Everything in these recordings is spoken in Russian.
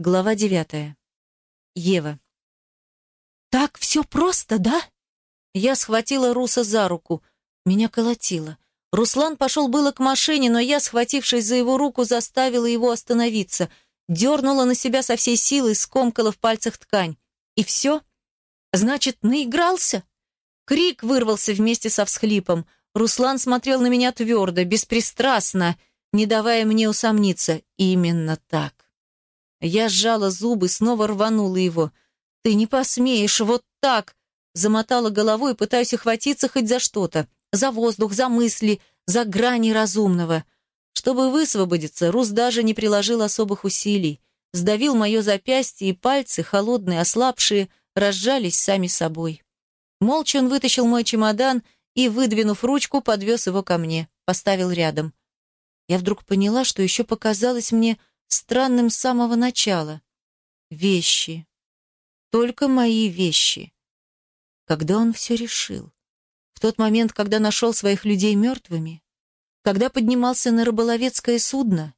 Глава девятая. Ева. «Так все просто, да?» Я схватила Руса за руку. Меня колотило. Руслан пошел было к машине, но я, схватившись за его руку, заставила его остановиться. Дернула на себя со всей силы, скомкала в пальцах ткань. И все? Значит, наигрался? Крик вырвался вместе со всхлипом. Руслан смотрел на меня твердо, беспристрастно, не давая мне усомниться. Именно так. Я сжала зубы, снова рванула его. «Ты не посмеешь, вот так!» Замотала головой, пытаясь охватиться хоть за что-то. За воздух, за мысли, за грани разумного. Чтобы высвободиться, Рус даже не приложил особых усилий. Сдавил мое запястье, и пальцы, холодные, ослабшие, разжались сами собой. Молча он вытащил мой чемодан и, выдвинув ручку, подвез его ко мне, поставил рядом. Я вдруг поняла, что еще показалось мне странным с самого начала. Вещи. Только мои вещи. Когда он все решил? В тот момент, когда нашел своих людей мертвыми? Когда поднимался на рыболовецкое судно?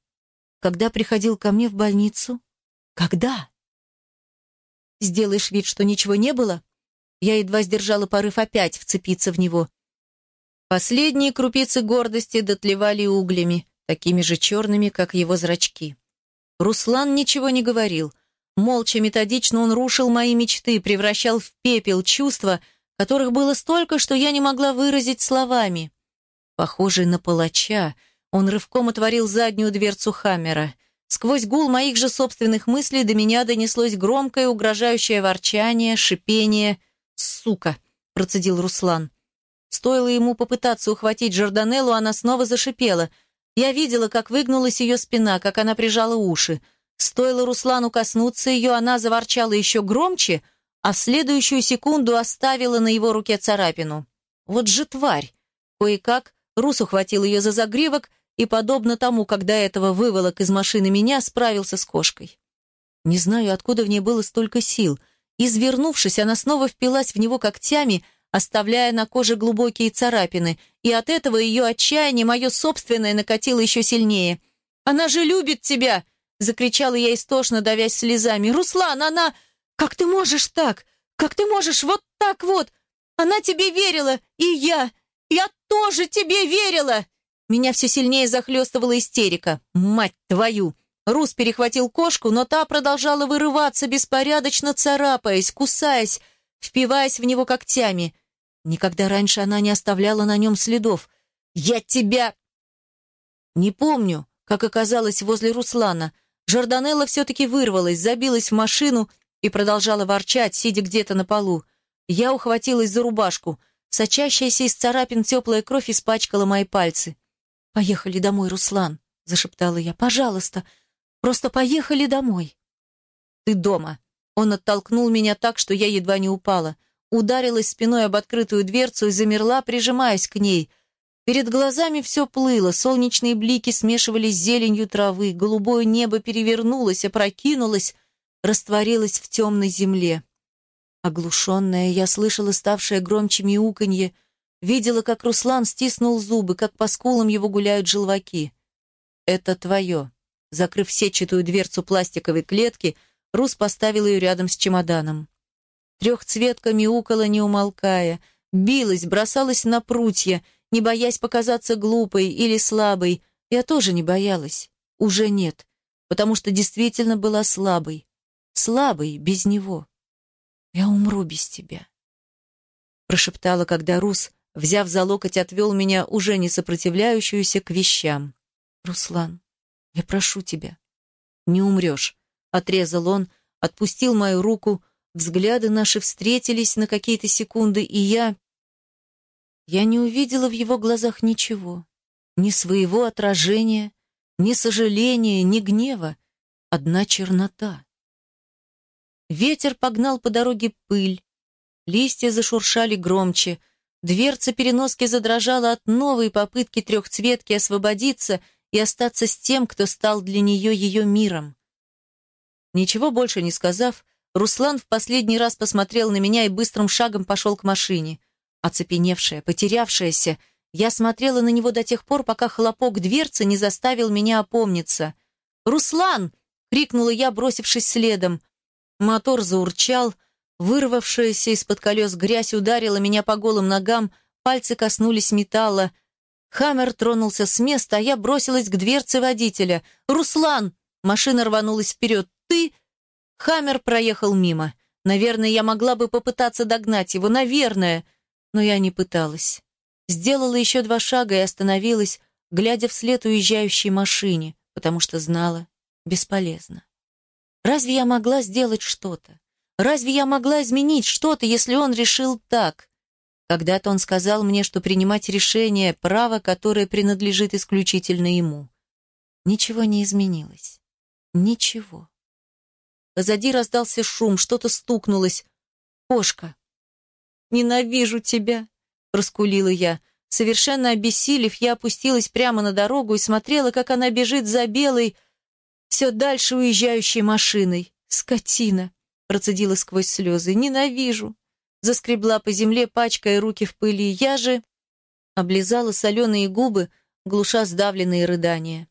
Когда приходил ко мне в больницу? Когда? Сделаешь вид, что ничего не было? Я едва сдержала порыв опять вцепиться в него. Последние крупицы гордости дотлевали углями, такими же черными, как его зрачки. Руслан ничего не говорил. Молча, методично он рушил мои мечты, превращал в пепел чувства, которых было столько, что я не могла выразить словами. Похожий на палача, он рывком отворил заднюю дверцу Хаммера. Сквозь гул моих же собственных мыслей до меня донеслось громкое угрожающее ворчание, шипение. «Сука!» – процедил Руслан. Стоило ему попытаться ухватить Жорданеллу, она снова зашипела – я видела, как выгнулась ее спина, как она прижала уши. Стоило Руслану коснуться ее, она заворчала еще громче, а в следующую секунду оставила на его руке царапину. Вот же тварь! Кое-как Рус ухватил ее за загривок и, подобно тому, когда этого выволок из машины меня, справился с кошкой. Не знаю, откуда в ней было столько сил. Извернувшись, она снова впилась в него когтями, оставляя на коже глубокие царапины, и от этого ее отчаяние, мое собственное, накатило еще сильнее. «Она же любит тебя!» — закричала я истошно, давясь слезами. «Руслан, она... Как ты можешь так? Как ты можешь вот так вот? Она тебе верила, и я... Я тоже тебе верила!» Меня все сильнее захлестывала истерика. «Мать твою!» Рус перехватил кошку, но та продолжала вырываться, беспорядочно царапаясь, кусаясь, впиваясь в него когтями. Никогда раньше она не оставляла на нем следов. «Я тебя...» Не помню, как оказалось возле Руслана. Жорданелла все-таки вырвалась, забилась в машину и продолжала ворчать, сидя где-то на полу. Я ухватилась за рубашку. Сочащаяся из царапин теплая кровь испачкала мои пальцы. «Поехали домой, Руслан», — зашептала я. «Пожалуйста, просто поехали домой». «Ты дома». Он оттолкнул меня так, что я едва не упала ударилась спиной об открытую дверцу и замерла, прижимаясь к ней. Перед глазами все плыло, солнечные блики смешивались с зеленью травы, голубое небо перевернулось, опрокинулось, растворилось в темной земле. Оглушенная, я слышала ставшее громче мяуканье, видела, как Руслан стиснул зубы, как по скулам его гуляют желваки. «Это твое». Закрыв сетчатую дверцу пластиковой клетки, Рус поставил ее рядом с чемоданом. Трехцветка мяукала, не умолкая, билась, бросалась на прутья, не боясь показаться глупой или слабой. Я тоже не боялась. Уже нет, потому что действительно была слабой. Слабой без него. «Я умру без тебя», — прошептала, когда Рус, взяв за локоть, отвел меня, уже не сопротивляющуюся к вещам. «Руслан, я прошу тебя». «Не умрешь», — отрезал он, отпустил мою руку, Взгляды наши встретились на какие-то секунды, и я... Я не увидела в его глазах ничего. Ни своего отражения, ни сожаления, ни гнева. Одна чернота. Ветер погнал по дороге пыль. Листья зашуршали громче. Дверца переноски задрожала от новой попытки трехцветки освободиться и остаться с тем, кто стал для нее ее миром. Ничего больше не сказав, Руслан в последний раз посмотрел на меня и быстрым шагом пошел к машине. Оцепеневшая, потерявшаяся, я смотрела на него до тех пор, пока хлопок дверцы не заставил меня опомниться. «Руслан!» — крикнула я, бросившись следом. Мотор заурчал, вырвавшаяся из-под колес грязь ударила меня по голым ногам, пальцы коснулись металла. Хаммер тронулся с места, а я бросилась к дверце водителя. «Руслан!» Машина рванулась вперед. «Ты...» Хаммер проехал мимо. Наверное, я могла бы попытаться догнать его, наверное, но я не пыталась. Сделала еще два шага и остановилась, глядя вслед уезжающей машине, потому что знала, бесполезно. Разве я могла сделать что-то? Разве я могла изменить что-то, если он решил так? Когда-то он сказал мне, что принимать решение – право, которое принадлежит исключительно ему. Ничего не изменилось. Ничего. Позади раздался шум, что-то стукнулось. «Кошка!» «Ненавижу тебя!» – раскулила я. Совершенно обессилев, я опустилась прямо на дорогу и смотрела, как она бежит за белой, все дальше уезжающей машиной. «Скотина!» — процедила сквозь слезы. «Ненавижу!» Заскребла по земле, пачкая руки в пыли. Я же облизала соленые губы, глуша сдавленные рыдания.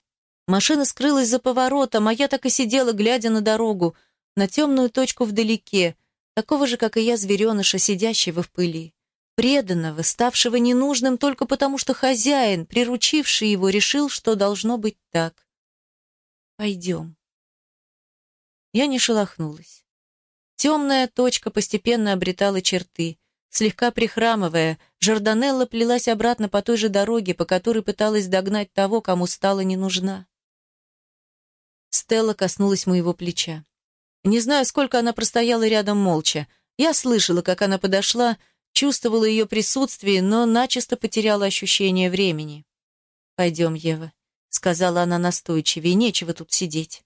Машина скрылась за поворотом, а я так и сидела, глядя на дорогу, на темную точку вдалеке, такого же, как и я, звереныша, сидящего в пыли преданного, ставшего ненужным только потому, что хозяин, приручивший его, решил, что должно быть так. «Пойдем». Я не шелохнулась. Темная точка постепенно обретала черты. Слегка прихрамывая, Жорданелла плелась обратно по той же дороге, по которой пыталась догнать того, кому стала не нужна. Стелла коснулась моего плеча. Не знаю, сколько она простояла рядом молча. Я слышала, как она подошла, чувствовала ее присутствие, но начисто потеряла ощущение времени. «Пойдем, Ева», — сказала она настойчивее, — «нечего тут сидеть».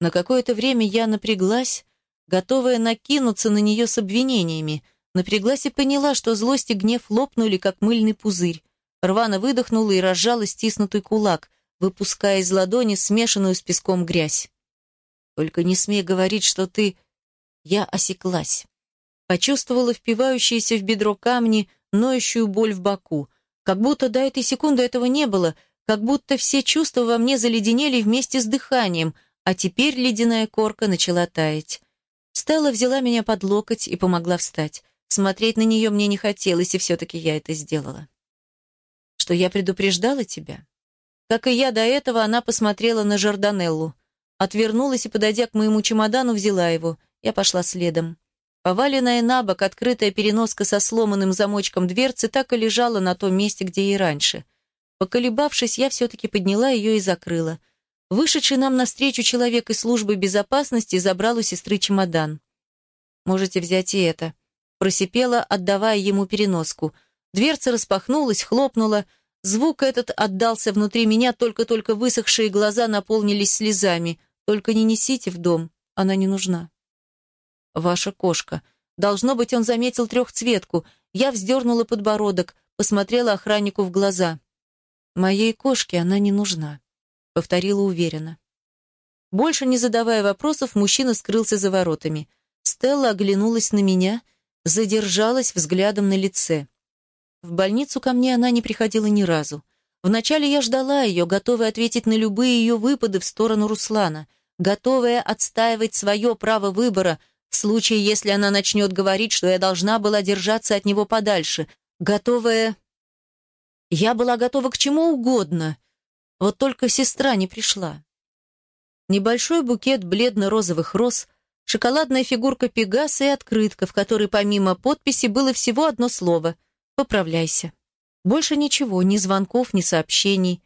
На какое-то время я напряглась, готовая накинуться на нее с обвинениями, напряглась и поняла, что злость и гнев лопнули, как мыльный пузырь. Рвано выдохнула и разжала стиснутый кулак, выпуская из ладони смешанную с песком грязь. «Только не смей говорить, что ты...» Я осеклась. Почувствовала впивающиеся в бедро камни, ноющую боль в боку. Как будто до этой секунды этого не было, как будто все чувства во мне заледенели вместе с дыханием, а теперь ледяная корка начала таять. Стелла взяла меня под локоть и помогла встать. Смотреть на нее мне не хотелось, и все-таки я это сделала. Что я предупреждала тебя? Как и я до этого, она посмотрела на Жорданеллу. Отвернулась и, подойдя к моему чемодану, взяла его. Я пошла следом. Поваленная на бок открытая переноска со сломанным замочком дверцы так и лежала на том месте, где и раньше. Поколебавшись, я все-таки подняла ее и закрыла. Вышедший нам навстречу человек из службы безопасности забрал у сестры чемодан. «Можете взять и это», — просипела, отдавая ему переноску. Дверца распахнулась, хлопнула. Звук этот отдался внутри меня, только-только высохшие глаза наполнились слезами. «Только не несите в дом, она не нужна». Ваша кошка. Должно быть, он заметил трехцветку. Я вздернула подбородок, посмотрела охраннику в глаза. Моей кошке она не нужна, повторила уверенно. Больше не задавая вопросов, мужчина скрылся за воротами. Стелла оглянулась на меня, задержалась взглядом на лице. В больницу ко мне она не приходила ни разу. Вначале я ждала ее, готовая ответить на любые ее выпады в сторону Руслана, готовая отстаивать свое право выбора, в случае, если она начнет говорить, что я должна была держаться от него подальше, готовая... Я была готова к чему угодно. Вот только сестра не пришла. Небольшой букет бледно-розовых роз, шоколадная фигурка Пегаса и открытка, в которой помимо подписи было всего одно слово «Поправляйся». Больше ничего, ни звонков, ни сообщений.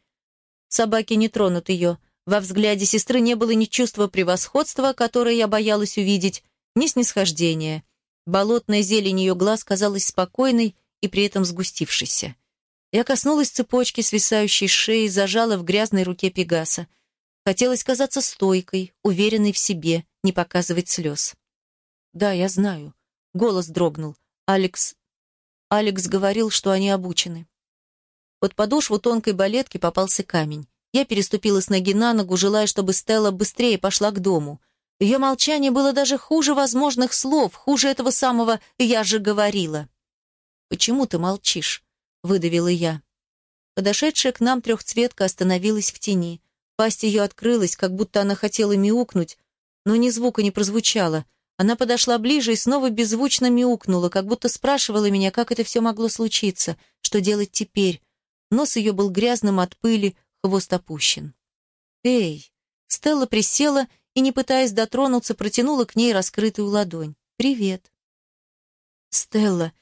Собаки не тронут ее. Во взгляде сестры не было ни чувства превосходства, которое я боялась увидеть, ни снисхождения. Болотная зелень ее глаз казалась спокойной и при этом сгустившейся. Я коснулась цепочки, свисающей с шеи, зажала в грязной руке Пегаса. Хотелось казаться стойкой, уверенной в себе, не показывать слез. «Да, я знаю». Голос дрогнул. «Алекс...» Алекс говорил, что они обучены. Под подошву тонкой балетки попался камень. Я переступила с ноги на ногу, желая, чтобы Стелла быстрее пошла к дому. Ее молчание было даже хуже возможных слов, хуже этого самого «я же говорила». «Почему ты молчишь?» — выдавила я. Подошедшая к нам трехцветка остановилась в тени. Пасть ее открылась, как будто она хотела мяукнуть, но ни звука не прозвучало. Она подошла ближе и снова беззвучно мяукнула, как будто спрашивала меня, как это все могло случиться, что делать теперь. Нос ее был грязным от пыли, хвост опущен. «Эй!» Стелла присела и, не пытаясь дотронуться, протянула к ней раскрытую ладонь. «Привет». Стелла.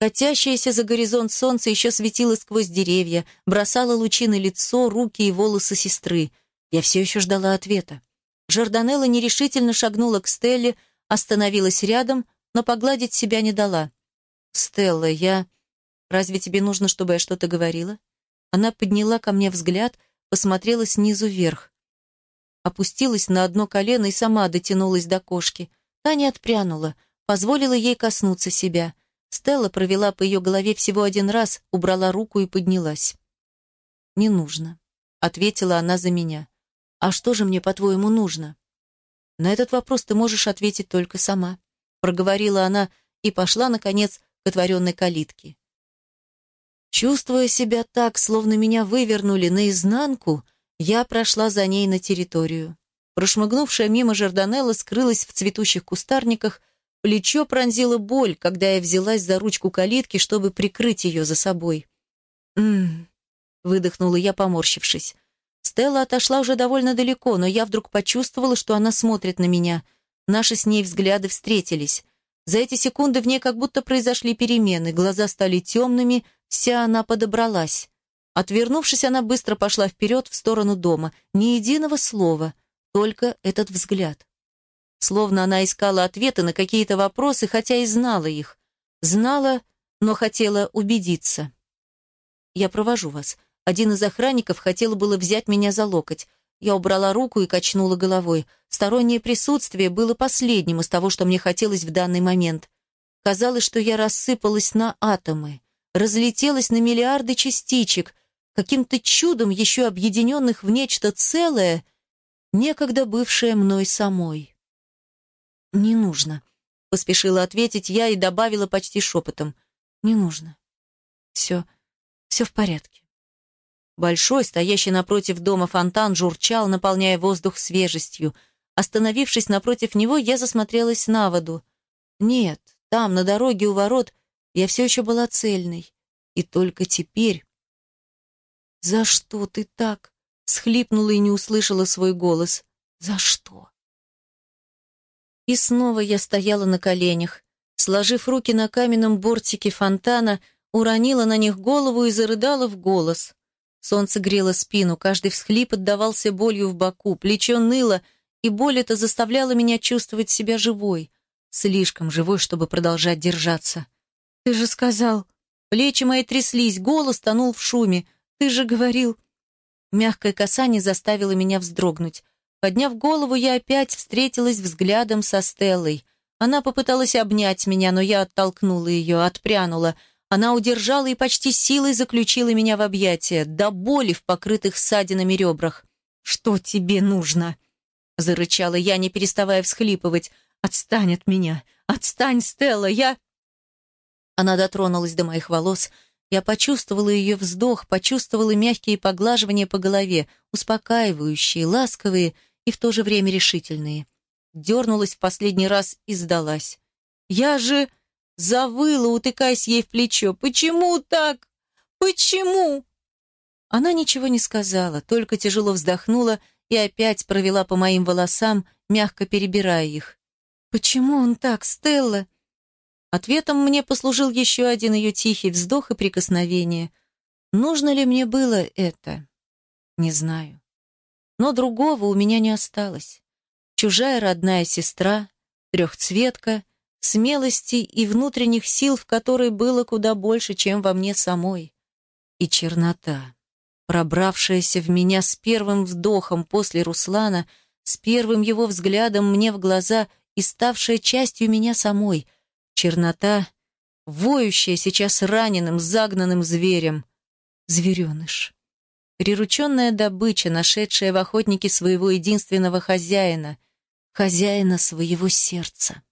Катящееся за горизонт солнце еще светило сквозь деревья, бросало лучи на лицо, руки и волосы сестры. Я все еще ждала ответа. Жорданелла нерешительно шагнула к Стелле, остановилась рядом, но погладить себя не дала. «Стелла, я... Разве тебе нужно, чтобы я что-то говорила?» Она подняла ко мне взгляд, посмотрела снизу вверх. Опустилась на одно колено и сама дотянулась до кошки. Таня отпрянула, позволила ей коснуться себя. Стелла провела по ее голове всего один раз, убрала руку и поднялась. «Не нужно», — ответила она за меня. «А что же мне, по-твоему, нужно?» «На этот вопрос ты можешь ответить только сама», — проговорила она и пошла, наконец, к отворенной калитке. Чувствуя себя так, словно меня вывернули наизнанку, я прошла за ней на территорию. Прошмыгнувшая мимо Жорданелла скрылась в цветущих кустарниках, плечо пронзила боль, когда я взялась за ручку калитки, чтобы прикрыть ее за собой. «М-м-м», выдохнула я, поморщившись. Стелла отошла уже довольно далеко, но я вдруг почувствовала, что она смотрит на меня. Наши с ней взгляды встретились. За эти секунды в ней как будто произошли перемены, глаза стали темными, Вся она подобралась. Отвернувшись, она быстро пошла вперед в сторону дома. Ни единого слова, только этот взгляд. Словно она искала ответы на какие-то вопросы, хотя и знала их. Знала, но хотела убедиться. «Я провожу вас». Один из охранников хотел было взять меня за локоть. Я убрала руку и качнула головой. Стороннее присутствие было последним из того, что мне хотелось в данный момент. Казалось, что я рассыпалась на атомы разлетелась на миллиарды частичек, каким-то чудом еще объединенных в нечто целое, некогда бывшее мной самой. «Не нужно», — поспешила ответить я и добавила почти шепотом. «Не нужно. Все, все в порядке». Большой, стоящий напротив дома фонтан, журчал, наполняя воздух свежестью. Остановившись напротив него, я засмотрелась на воду. Нет, там, на дороге у ворот, я все еще была цельной. И только теперь... «За что ты так?» — схлипнула и не услышала свой голос. «За что?» И снова я стояла на коленях, сложив руки на каменном бортике фонтана, уронила на них голову и зарыдала в голос. Солнце грело спину, каждый всхлип отдавался болью в боку, плечо ныло, и боль эта заставляла меня чувствовать себя живой, слишком живой, чтобы продолжать держаться. «Ты же сказал...» Плечи мои тряслись, голос тонул в шуме. «Ты же говорил...» Мягкое касание заставило меня вздрогнуть. Подняв голову, я опять встретилась взглядом со Стеллой. Она попыталась обнять меня, но я оттолкнула ее, отпрянула. Она удержала и почти силой заключила меня в объятия, до боли в покрытых ссадинами ребрах. «Что тебе нужно?» — зарычала я, не переставая всхлипывать. «Отстань от меня! Отстань, Стелла! Я...» Она дотронулась до моих волос. Я почувствовала ее вздох, почувствовала мягкие поглаживания по голове, успокаивающие, ласковые и в то же время решительные. Дернулась в последний раз и сдалась. «Я же...» Завыла, утыкаясь ей в плечо. «Почему так? Почему?» Она ничего не сказала, только тяжело вздохнула и опять провела по моим волосам, мягко перебирая их. «Почему он так, Стелла?» Ответом мне послужил еще один ее тихий вздох и прикосновение. Нужно ли мне было это? Не знаю. Но другого у меня не осталось. Чужая родная сестра, трехцветка, смелости и внутренних сил, в которой было куда больше, чем во мне самой. И чернота, пробравшаяся в меня с первым вдохом после Руслана, с первым его взглядом мне в глаза и ставшая частью меня самой, Чернота, воющая сейчас раненым, загнанным зверем. Звереныш. Прирученная добыча, нашедшая в охотнике своего единственного хозяина, хозяина своего сердца.